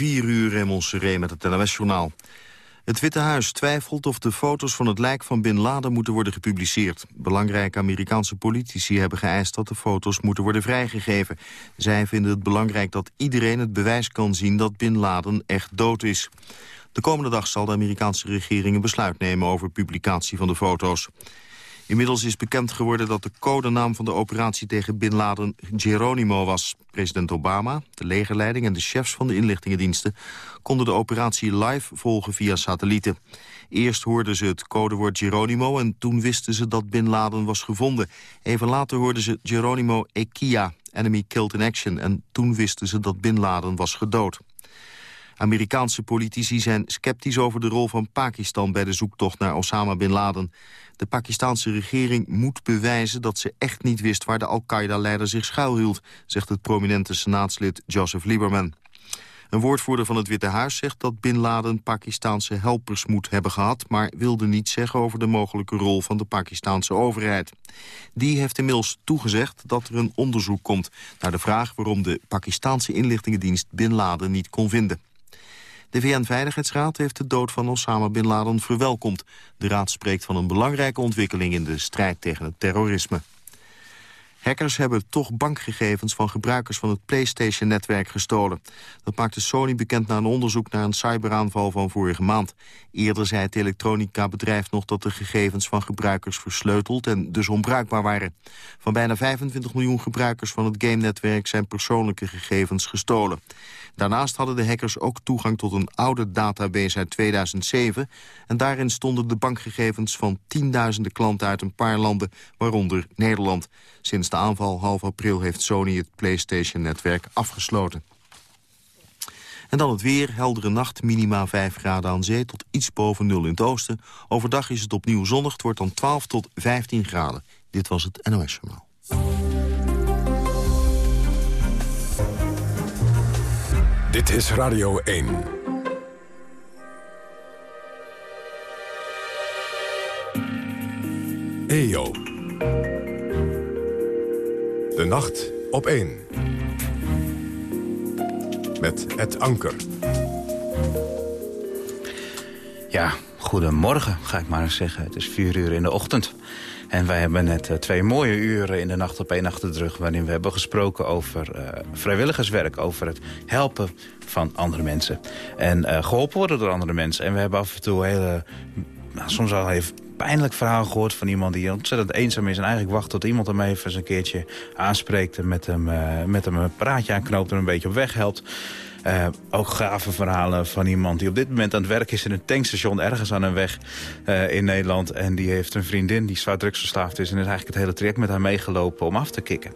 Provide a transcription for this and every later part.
4 uur in Montserrat met het NOS-journaal. Het Witte Huis twijfelt of de foto's van het lijk van Bin Laden moeten worden gepubliceerd. Belangrijke Amerikaanse politici hebben geëist dat de foto's moeten worden vrijgegeven. Zij vinden het belangrijk dat iedereen het bewijs kan zien dat Bin Laden echt dood is. De komende dag zal de Amerikaanse regering een besluit nemen over publicatie van de foto's. Inmiddels is bekend geworden dat de codenaam van de operatie tegen Bin Laden Geronimo was. President Obama, de legerleiding en de chefs van de inlichtingendiensten konden de operatie live volgen via satellieten. Eerst hoorden ze het codewoord Geronimo en toen wisten ze dat Bin Laden was gevonden. Even later hoorden ze Geronimo Ekia, enemy killed in action, en toen wisten ze dat Bin Laden was gedood. Amerikaanse politici zijn sceptisch over de rol van Pakistan... bij de zoektocht naar Osama Bin Laden. De Pakistanse regering moet bewijzen dat ze echt niet wist... waar de Al-Qaeda-leider zich schuilhield... zegt het prominente senaatslid Joseph Lieberman. Een woordvoerder van het Witte Huis zegt dat Bin Laden Pakistanse helpers moet hebben gehad... maar wilde niet zeggen over de mogelijke rol van de Pakistanse overheid. Die heeft inmiddels toegezegd dat er een onderzoek komt... naar de vraag waarom de Pakistanse inlichtingendienst Bin Laden niet kon vinden. De VN-veiligheidsraad heeft de dood van Osama Bin Laden verwelkomd. De raad spreekt van een belangrijke ontwikkeling in de strijd tegen het terrorisme. Hackers hebben toch bankgegevens van gebruikers van het PlayStation-netwerk gestolen. Dat maakte Sony bekend na een onderzoek naar een cyberaanval van vorige maand. Eerder zei het elektronica-bedrijf nog dat de gegevens van gebruikers versleuteld en dus onbruikbaar waren. Van bijna 25 miljoen gebruikers van het game-netwerk zijn persoonlijke gegevens gestolen. Daarnaast hadden de hackers ook toegang tot een oude database uit 2007... en daarin stonden de bankgegevens van tienduizenden klanten uit een paar landen, waaronder Nederland. Sinds de aanval half april heeft Sony het PlayStation-netwerk afgesloten. En dan het weer, heldere nacht, minima 5 graden aan zee... tot iets boven nul in het oosten. Overdag is het opnieuw zonnig, het wordt dan 12 tot 15 graden. Dit was het NOS Journaal. Dit is Radio 1. EO. De nacht op 1. Met het anker. Ja, goedemorgen, ga ik maar zeggen. Het is vier uur in de ochtend. En wij hebben net uh, twee mooie uren in de nacht op één achter de rug... waarin we hebben gesproken over uh, vrijwilligerswerk, over het helpen van andere mensen. En uh, geholpen worden door andere mensen. En we hebben af en toe hele, nou, soms al even pijnlijk verhaal gehoord van iemand die ontzettend eenzaam is... en eigenlijk wacht tot iemand hem even eens een keertje aanspreekt... en met hem, met hem een praatje aanknoopt en een beetje op weg helpt. Uh, ook gave verhalen van iemand die op dit moment aan het werk is... in een tankstation ergens aan een weg uh, in Nederland. En die heeft een vriendin die zwaar drugsverslaafd is... en is eigenlijk het hele traject met haar meegelopen om af te kicken.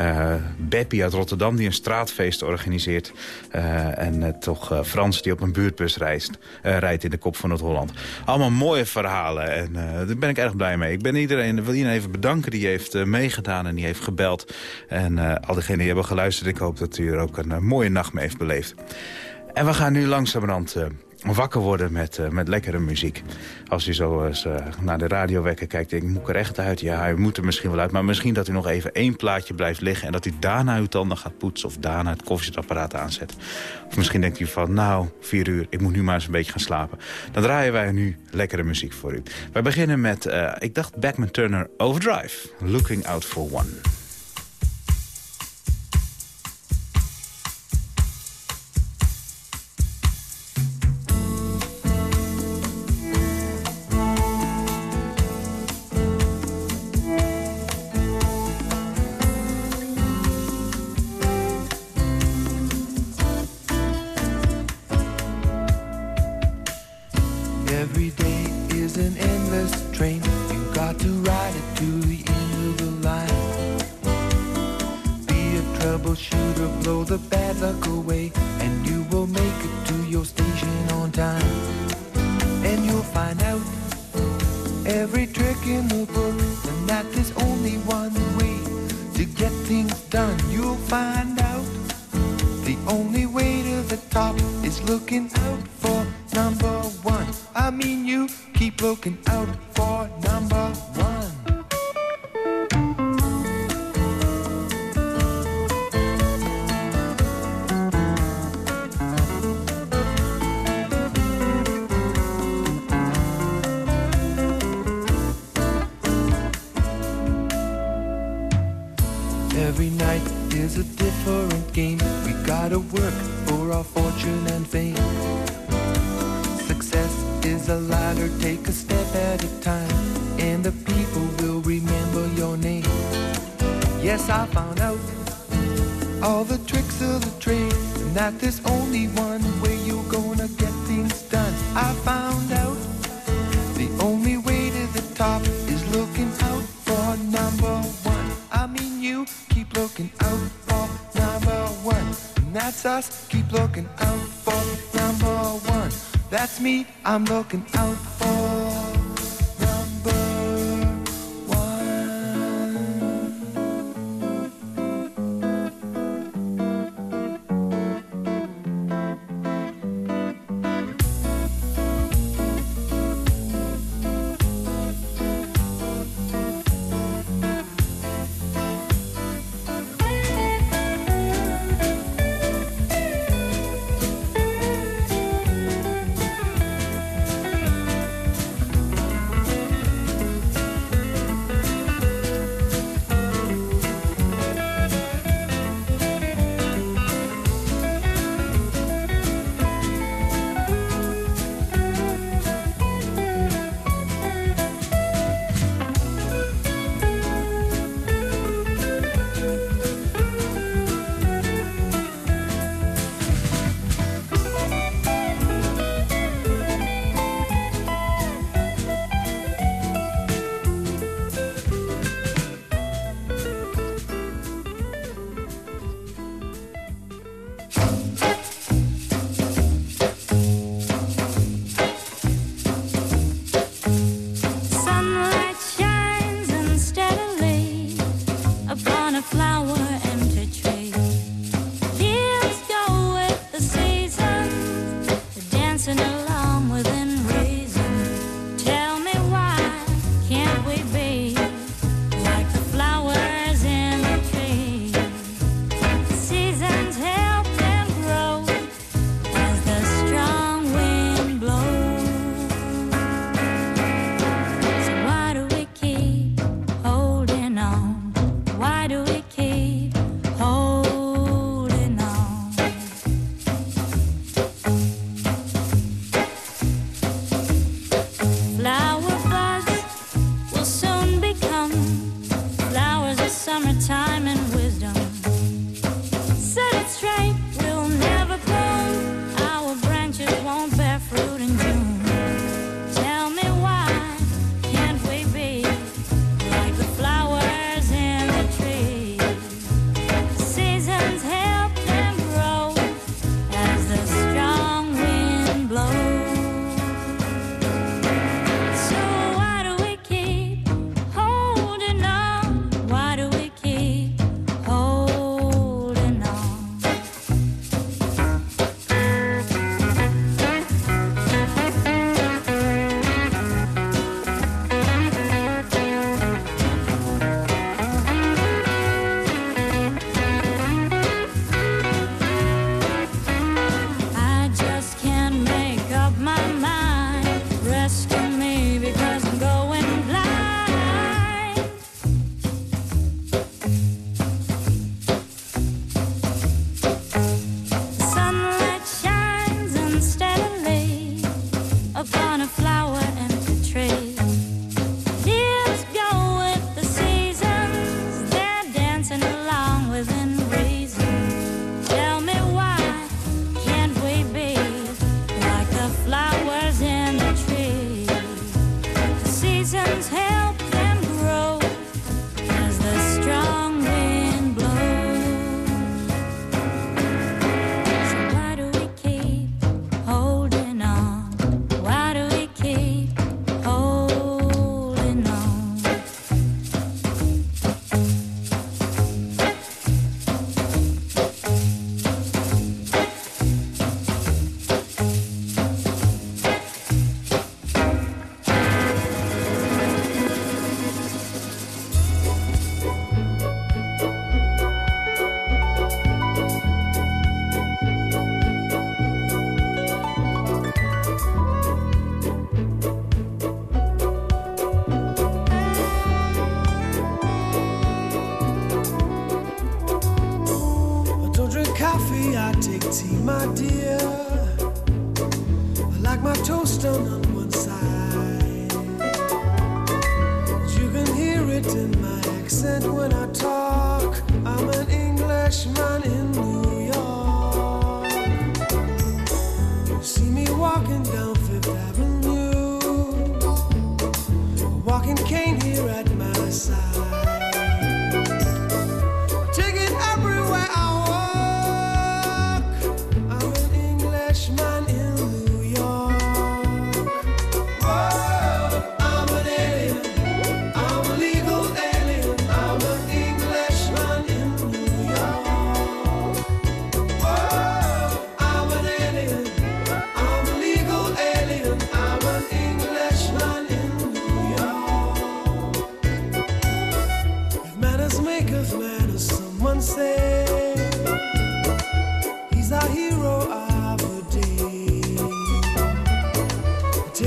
Uh, Beppie uit Rotterdam die een straatfeest organiseert. en toch Frans die op een buurtbus reist, rijdt in de kop van het Holland. Allemaal mooie verhalen en daar ben ik erg blij mee. Ik ben iedereen, wil iedereen even bedanken die heeft meegedaan en die heeft gebeld. En al diegenen die hebben geluisterd, ik hoop dat u er ook een mooie nacht mee heeft beleefd. En we gaan nu langzamerhand uh, wakker worden met, uh, met lekkere muziek. Als u zo eens uh, naar de radiowekker kijkt, ik, moet er echt uit? Ja, u moet er misschien wel uit. Maar misschien dat u nog even één plaatje blijft liggen... en dat u daarna uw tanden gaat poetsen of daarna het koffiezetapparaat aanzet. Of misschien denkt u van, nou, vier uur, ik moet nu maar eens een beetje gaan slapen. Dan draaien wij nu lekkere muziek voor u. Wij beginnen met, ik dacht, Backman Turner Overdrive. Looking Out For One. us. Keep looking out for number one. That's me, I'm looking out for.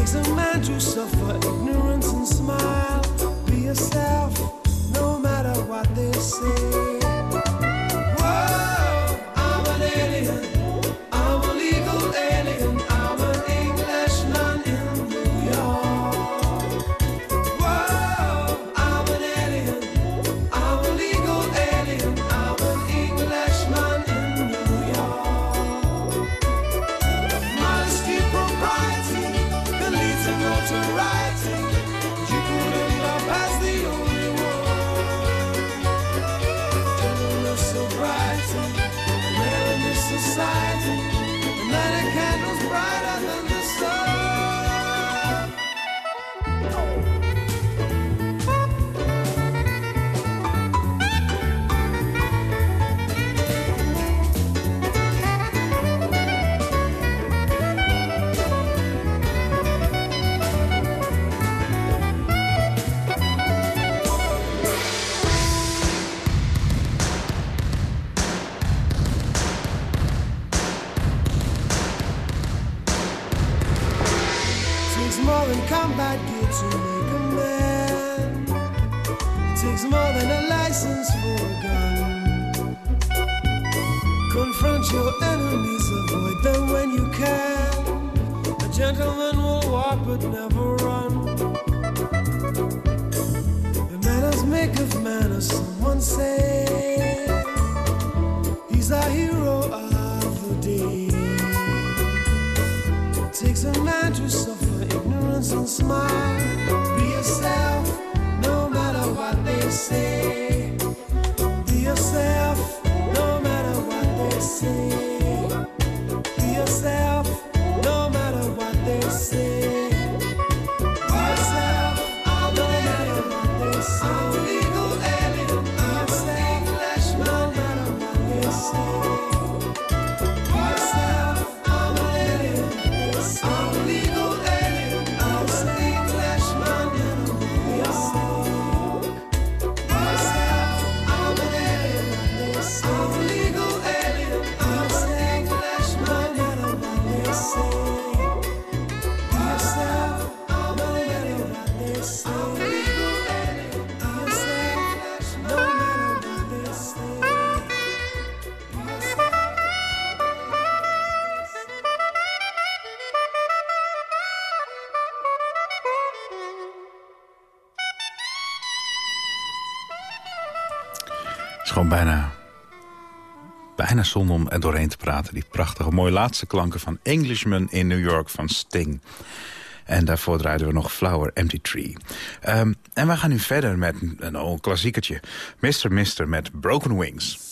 Takes a man to suffer. say Om er doorheen te praten. Die prachtige, mooie laatste klanken van Englishman in New York van Sting. En daarvoor draaiden we nog Flower Empty Tree. Ehm, en we gaan nu verder met een, een klassiekertje. Mr. Mister met Broken Wings.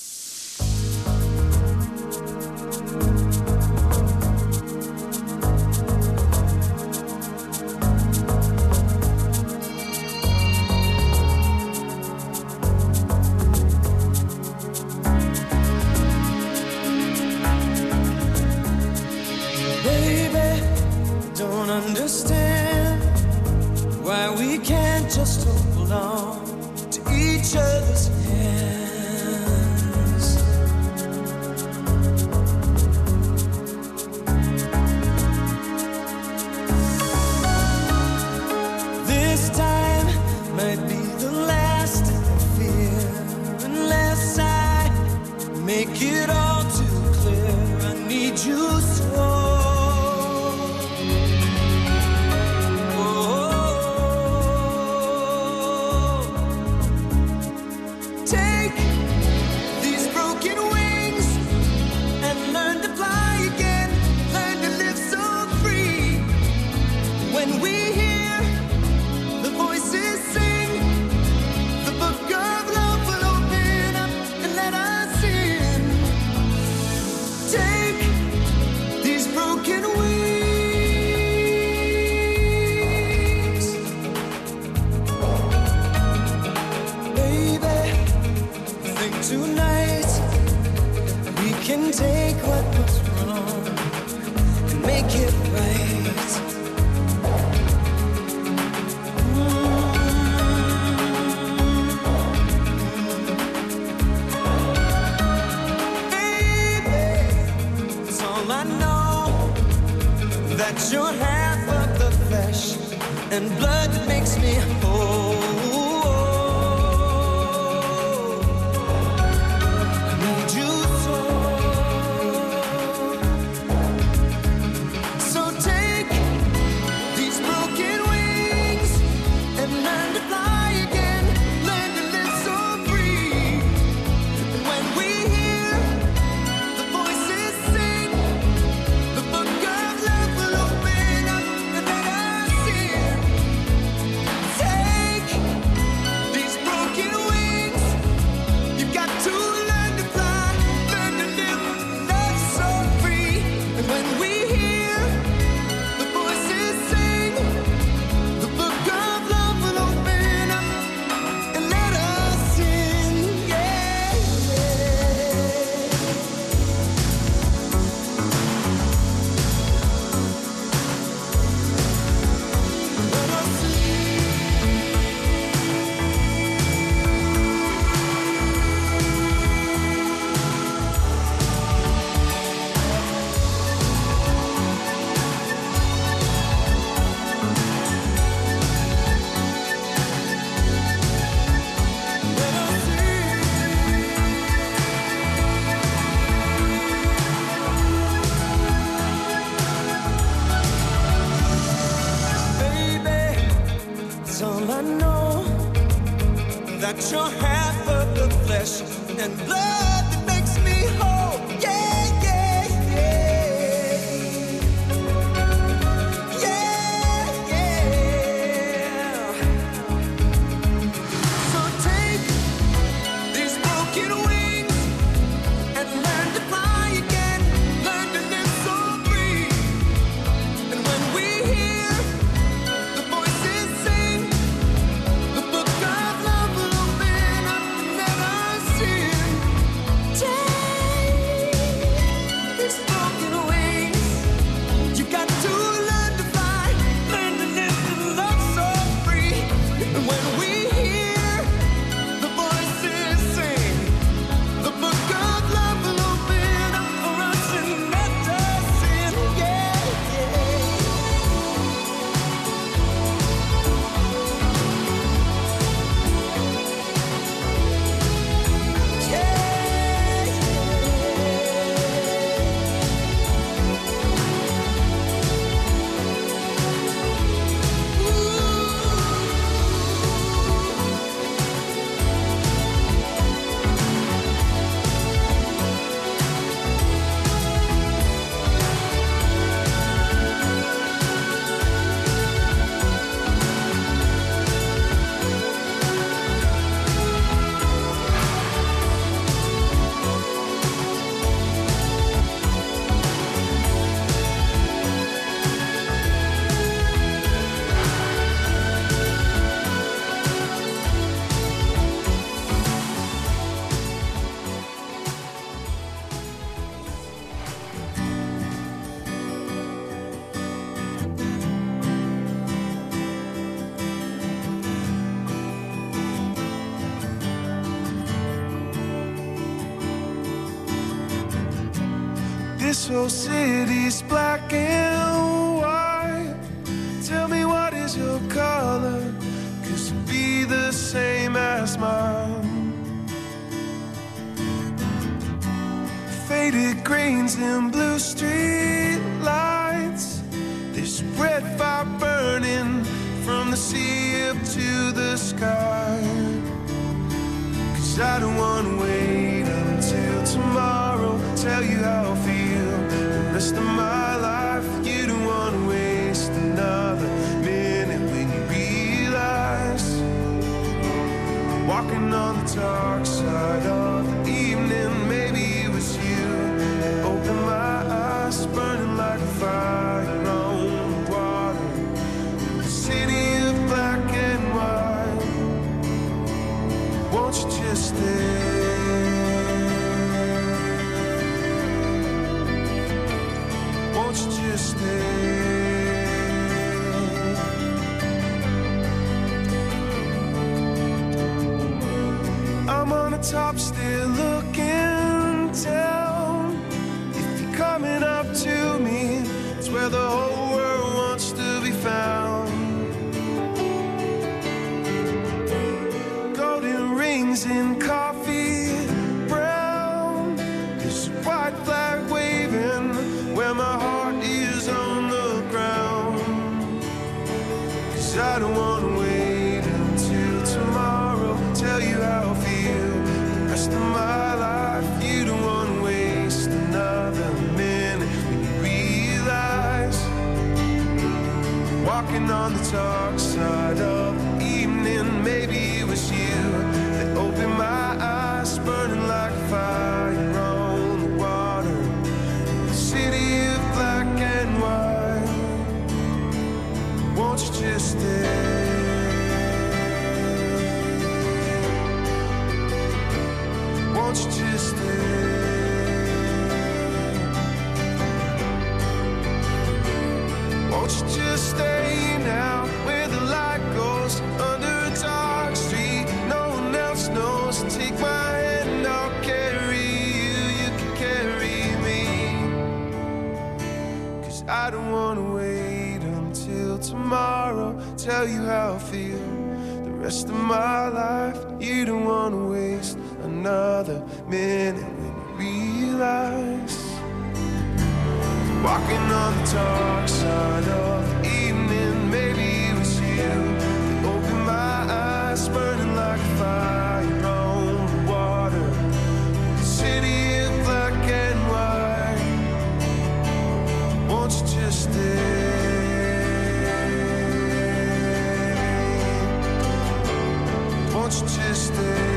você. walking on the dark side of the evening. top stage. I don't wanna wait until tomorrow. Tell you how I feel the rest of my life. You don't wanna waste another minute when you realize. Walking on the dark side of the just stay?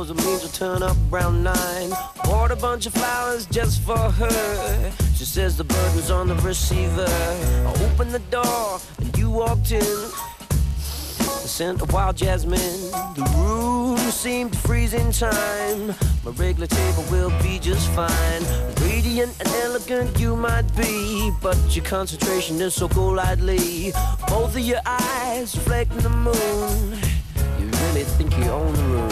It means we'll turn up around nine. Bought a bunch of flowers just for her. She says the burden's on the receiver. I opened the door and you walked in. The scent of wild jasmine. The room seemed to freeze in time. My regular table will be just fine. Radiant and elegant you might be, but your concentration is so golightly. Both of your eyes reflecting the moon. You really think you own the room.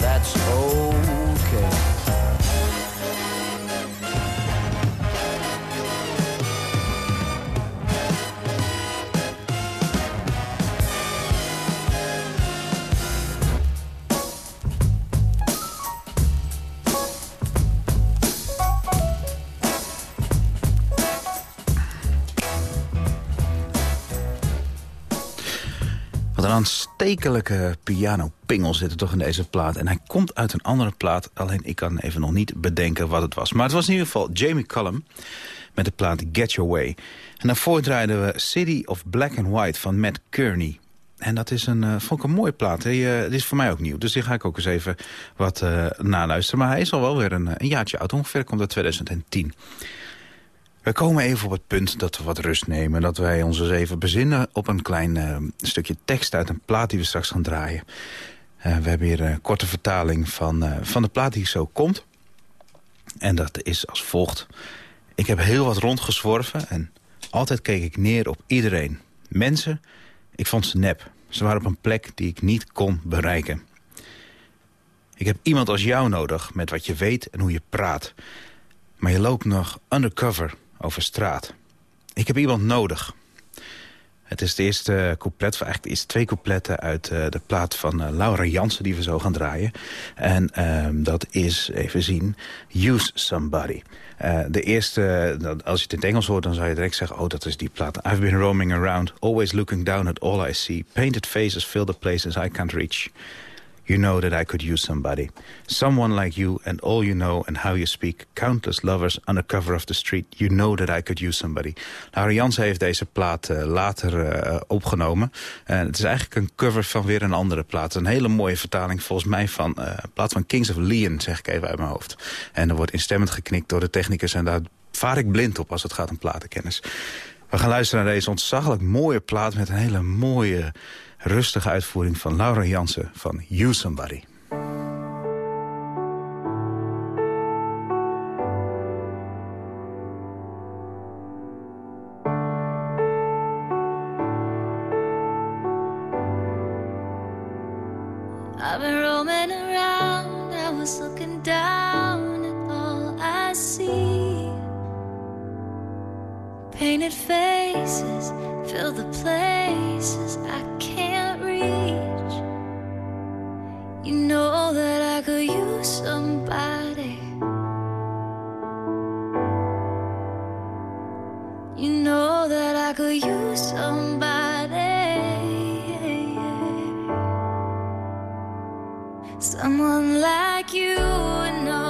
that's okay. Aanstekelijke piano-pingel zit er toch in deze plaat. En hij komt uit een andere plaat, alleen ik kan even nog niet bedenken wat het was. Maar het was in ieder geval Jamie Cullum met de plaat Get Your Way. En daarvoor draaiden we City of Black and White van Matt Kearney. En dat is een, uh, vond ik een mooie plaat. Uh, is voor mij ook nieuw, dus die ga ik ook eens even wat uh, naluisteren. Maar hij is al wel weer een, een jaartje oud, ongeveer komt uit 2010. We komen even op het punt dat we wat rust nemen. Dat wij ons eens even bezinnen op een klein uh, stukje tekst uit een plaat die we straks gaan draaien. Uh, we hebben hier een korte vertaling van, van de plaat die zo komt. En dat is als volgt. Ik heb heel wat rondgezworven en altijd keek ik neer op iedereen. Mensen, ik vond ze nep. Ze waren op een plek die ik niet kon bereiken. Ik heb iemand als jou nodig met wat je weet en hoe je praat. Maar je loopt nog undercover over straat. Ik heb iemand nodig. Het is de eerste couplet, of eigenlijk eerste twee coupletten uit uh, de plaat van uh, Laura Jansen die we zo gaan draaien. En uh, dat is, even zien, Use Somebody. Uh, de eerste, als je het in het Engels hoort, dan zou je direct zeggen... oh, dat is die plaat. I've been roaming around, always looking down at all I see. Painted faces fill the places I can't reach. You know that I could use somebody. Someone like you and all you know and how you speak. Countless lovers under cover of the street. You know that I could use somebody. Laura Jansen heeft deze plaat uh, later uh, opgenomen. Uh, het is eigenlijk een cover van weer een andere plaat. Een hele mooie vertaling volgens mij van een plaat van Kings of Leon, zeg ik even uit mijn hoofd. En er wordt instemmend geknikt door de technicus. En daar vaar ik blind op als het gaat om platenkennis. We gaan luisteren naar deze ontzaglijk mooie plaat met een hele mooie rustige uitvoering van Laura Jansen van You Somebody. Painted faces fill the places I can't reach. You know that I could use somebody. You know that I could use somebody. Someone like you and all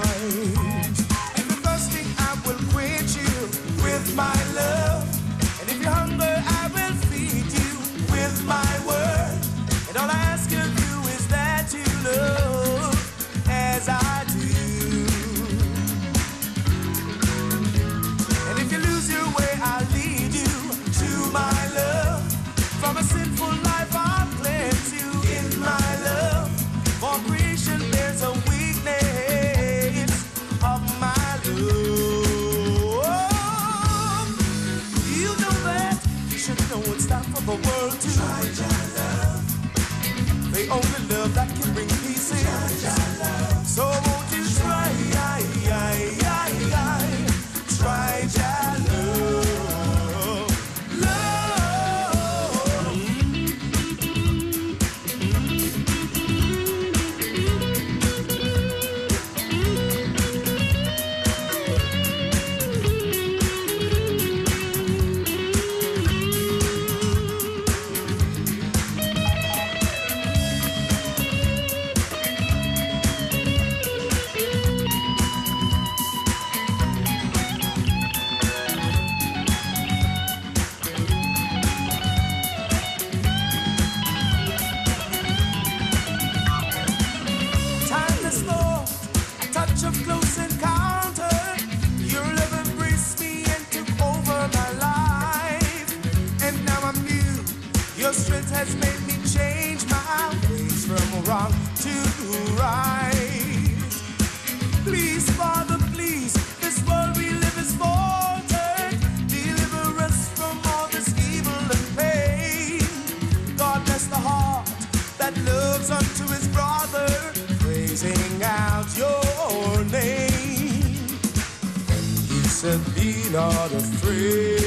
Said, Be not afraid.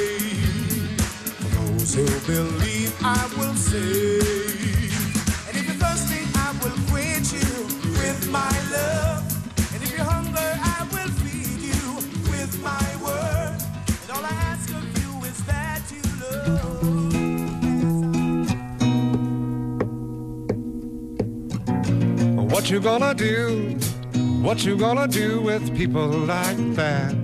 For those who believe, I will save. And if you're thirsty, I will quench you with my love. And if you're hungry, I will feed you with my word. And all I ask of you is that you love. What you gonna do? What you gonna do with people like that?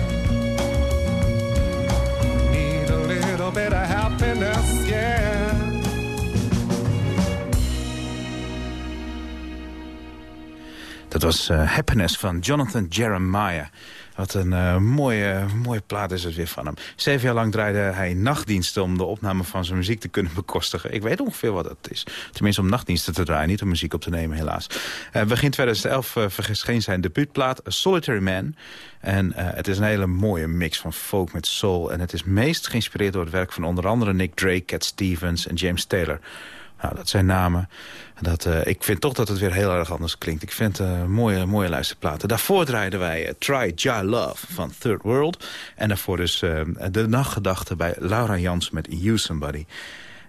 little bit of happiness, yeah. Dat was uh, Happiness van Jonathan Jeremiah. Wat een uh, mooie, mooie plaat is het weer van hem. Zeven jaar lang draaide hij nachtdiensten om de opname van zijn muziek te kunnen bekostigen. Ik weet ongeveer wat dat is. Tenminste om nachtdiensten te draaien, niet om muziek op te nemen helaas. Uh, begin 2011 uh, verscheen zijn debuutplaat A Solitary Man. En het is een hele mooie mix van folk met soul. En het is meest geïnspireerd door het werk van onder andere Nick Drake, Cat Stevens en James Taylor. Nou, dat zijn namen. Dat, uh, ik vind toch dat het weer heel erg anders klinkt. Ik vind uh, mooie, mooie luisterplaten. Daarvoor draaiden wij uh, Try Ja Love van Third World. En daarvoor dus De Nachtgedachte bij Laura Jans met You Somebody.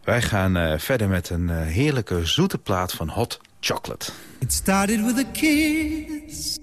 Wij gaan verder met een heerlijke zoete plaat van Hot Chocolate. It started with a kiss.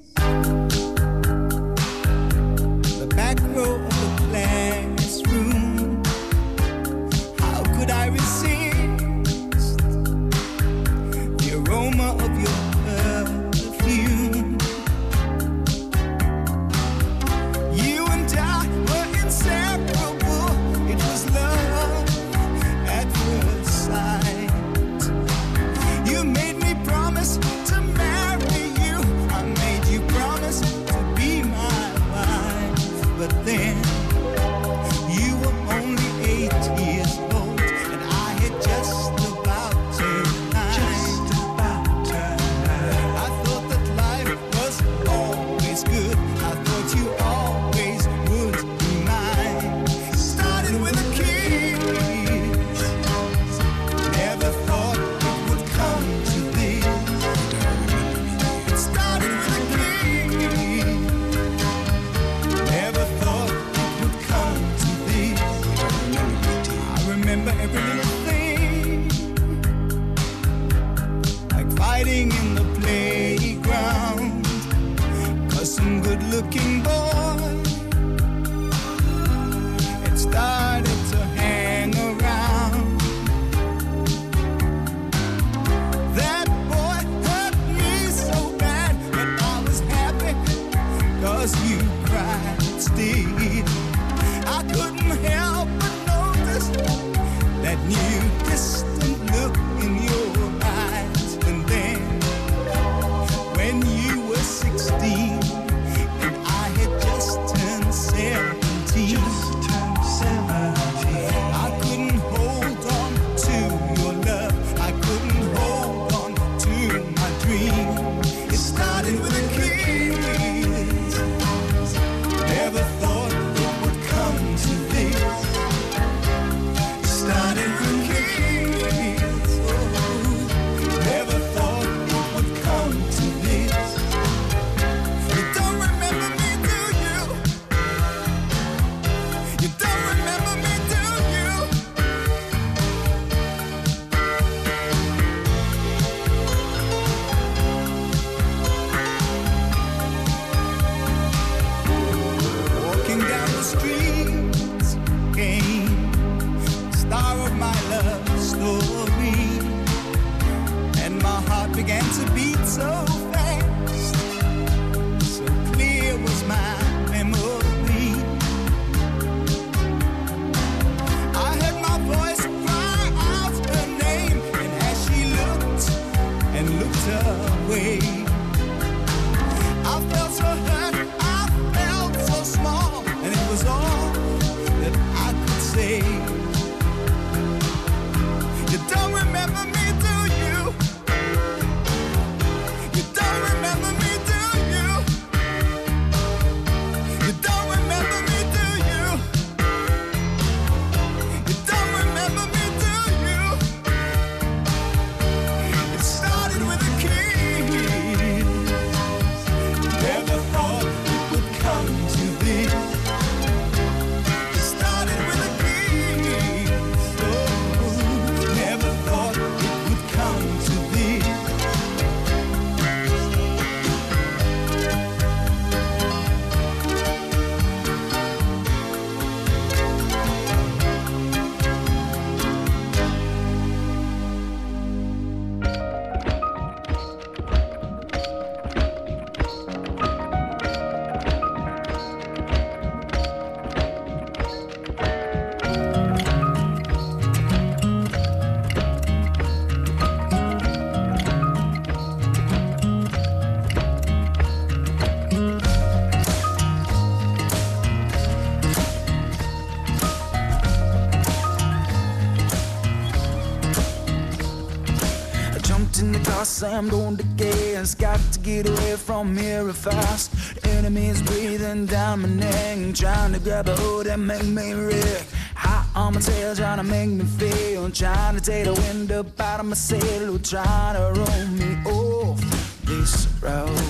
time don't decay. It's got to get away from here fast. Enemies breathing down my neck, trying to grab a hold and make me wreck. High on my tail, trying to make me feel. Trying to take the wind up out of my sail, trying to roll me off this road.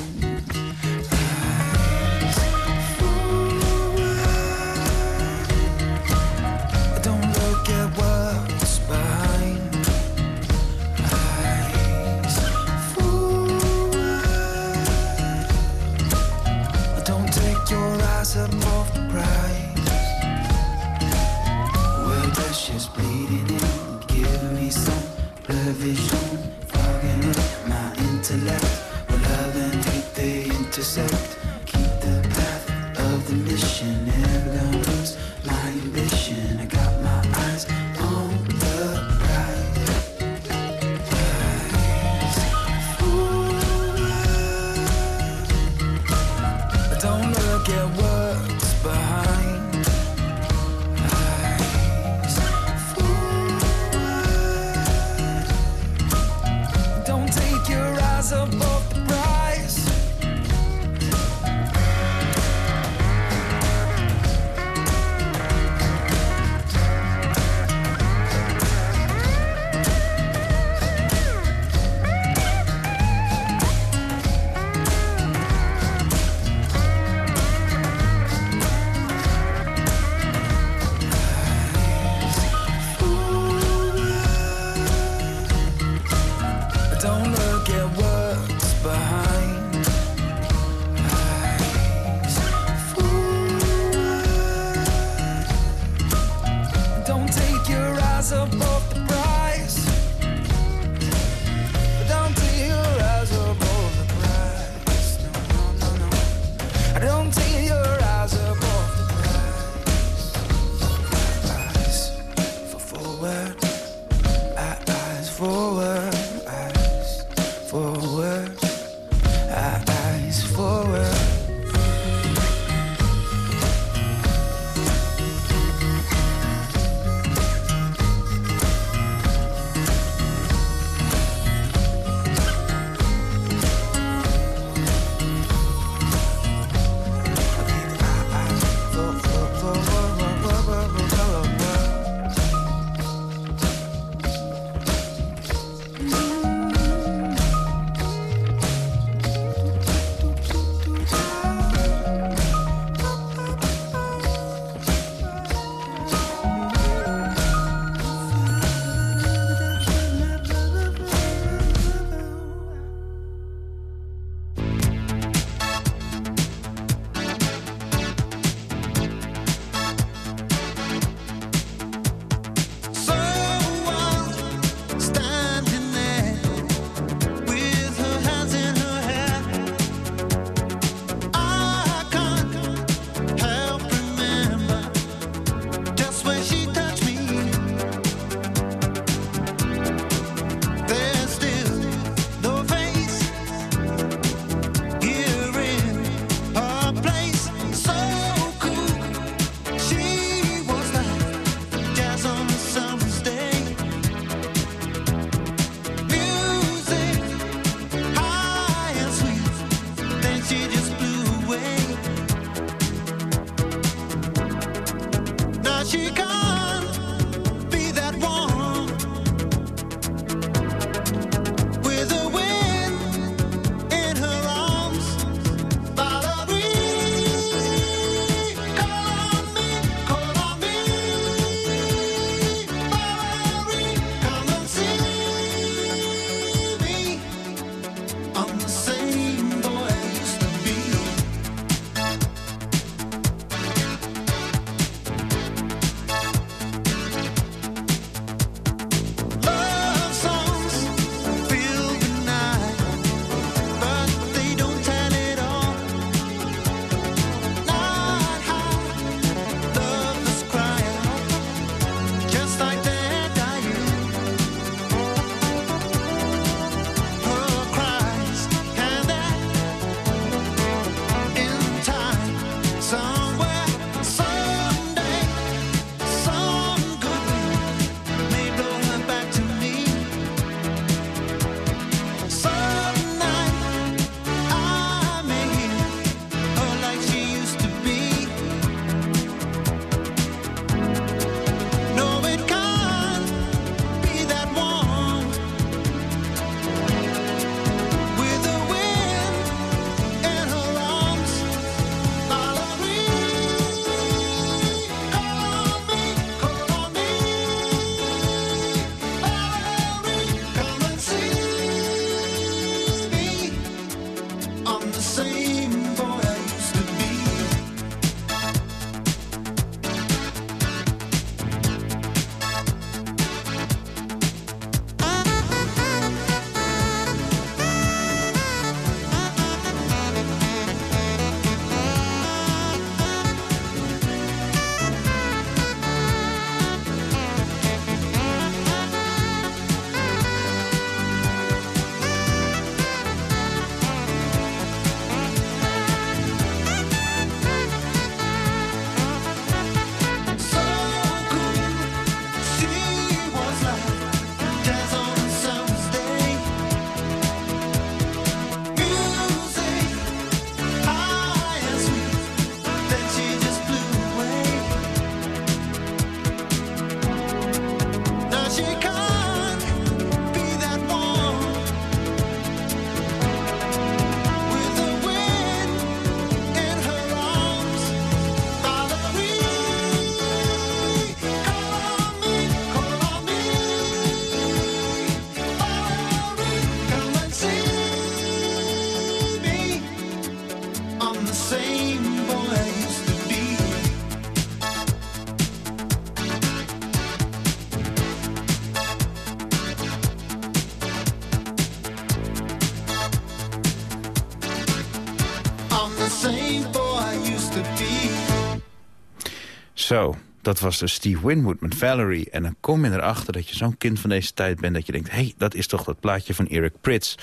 Zo, dat was dus Steve Winwood met Valerie. En dan kom je erachter dat je zo'n kind van deze tijd bent... dat je denkt, hé, hey, dat is toch dat plaatje van Eric Prits.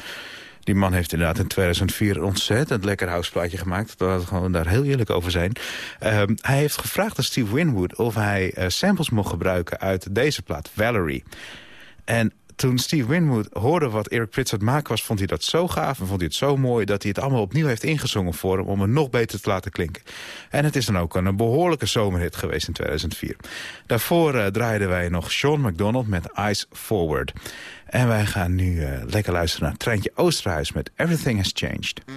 Die man heeft inderdaad in 2004 een ontzettend lekker houseplaatje gemaakt. Laten we daar heel eerlijk over zijn. Ehm, hij heeft gevraagd aan Steve Winwood of hij eh, samples mocht gebruiken uit deze plaat, Valerie. En toen Steve Winwood hoorde wat Eric Pritz aan het maken was... vond hij dat zo gaaf en vond hij het zo mooi... dat hij het allemaal opnieuw heeft ingezongen voor hem... om het nog beter te laten klinken. En het is dan ook een behoorlijke zomerhit geweest in 2004. Daarvoor eh, draaiden wij nog Sean McDonald met Eyes Forward. En wij gaan nu eh, lekker luisteren naar Treintje Oosterhuis met Everything Has Changed. Hm.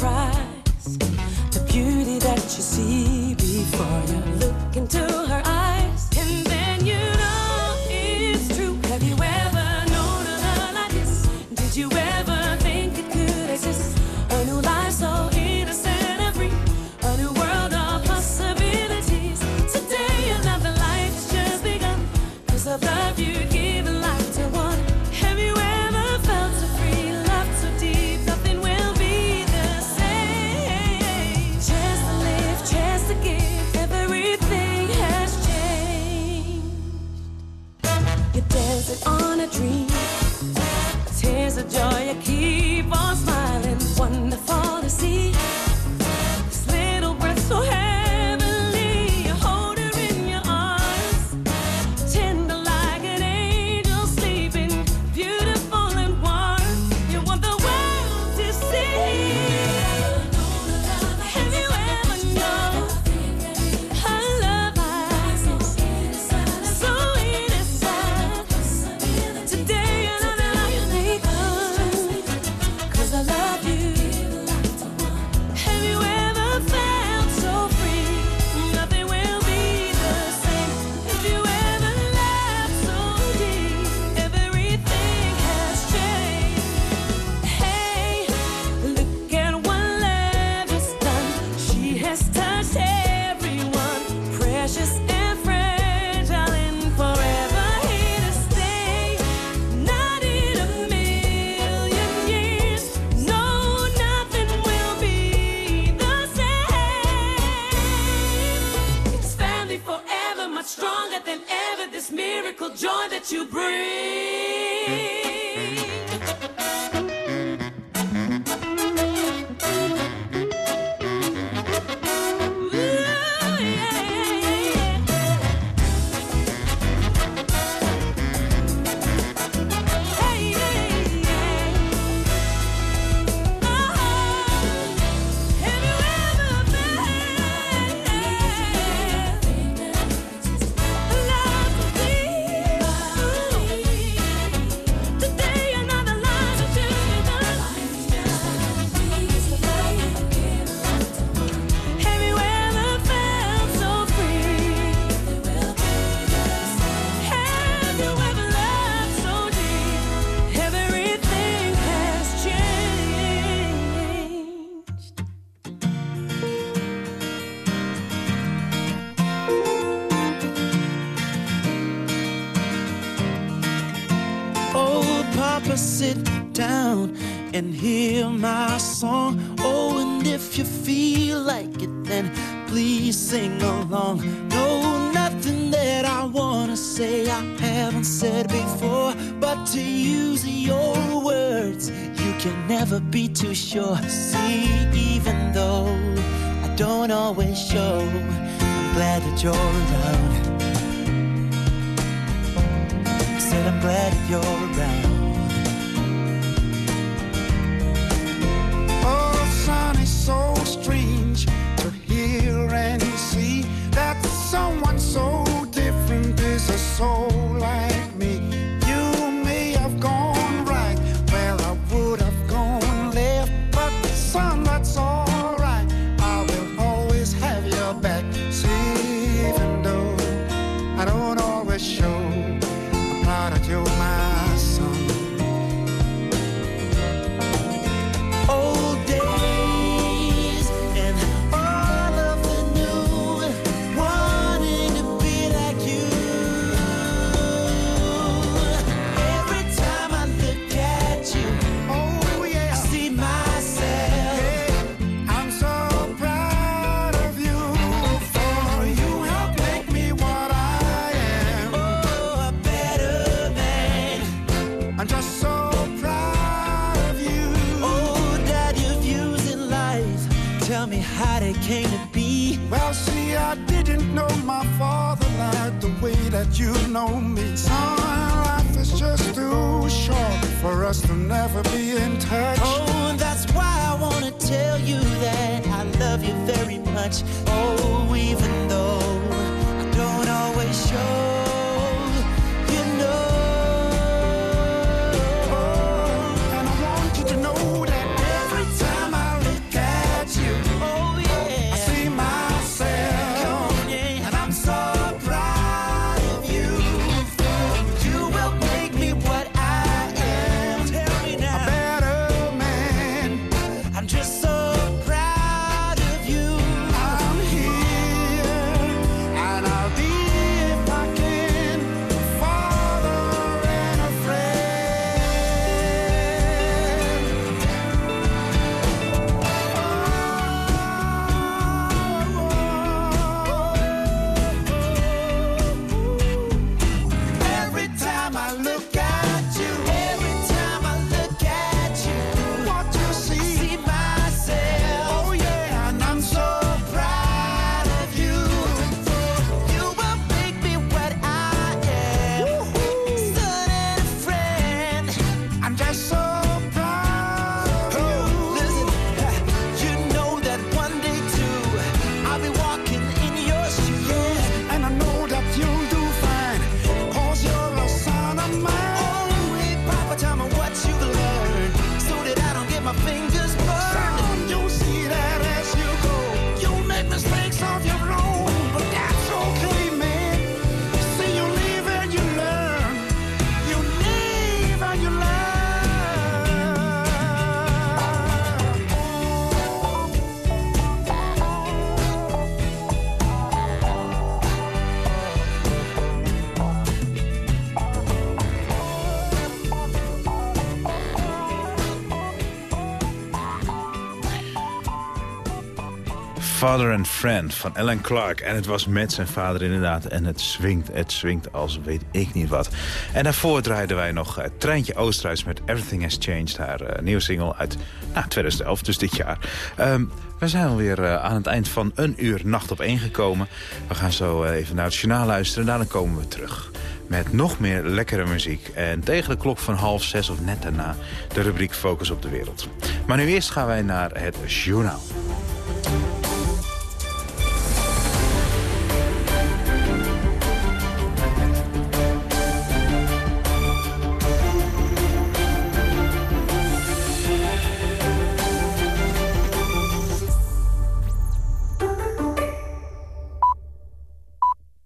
pride. your. Father and Friend van Alan Clark. En het was met zijn vader inderdaad. En het swingt, het swingt als weet ik niet wat. En daarvoor draaiden wij nog het Treintje Oosterhuis met Everything Has Changed. Haar uh, nieuwe single uit nou, 2011, dus dit jaar. Ehm, we zijn alweer eh, aan het eind van een uur nacht op één gekomen. We gaan zo even naar het journaal luisteren. Nou, en daarna komen we terug met nog meer lekkere muziek. En tegen de klok van half zes of net daarna de rubriek Focus op de Wereld. Maar nu eerst gaan wij naar het journaal.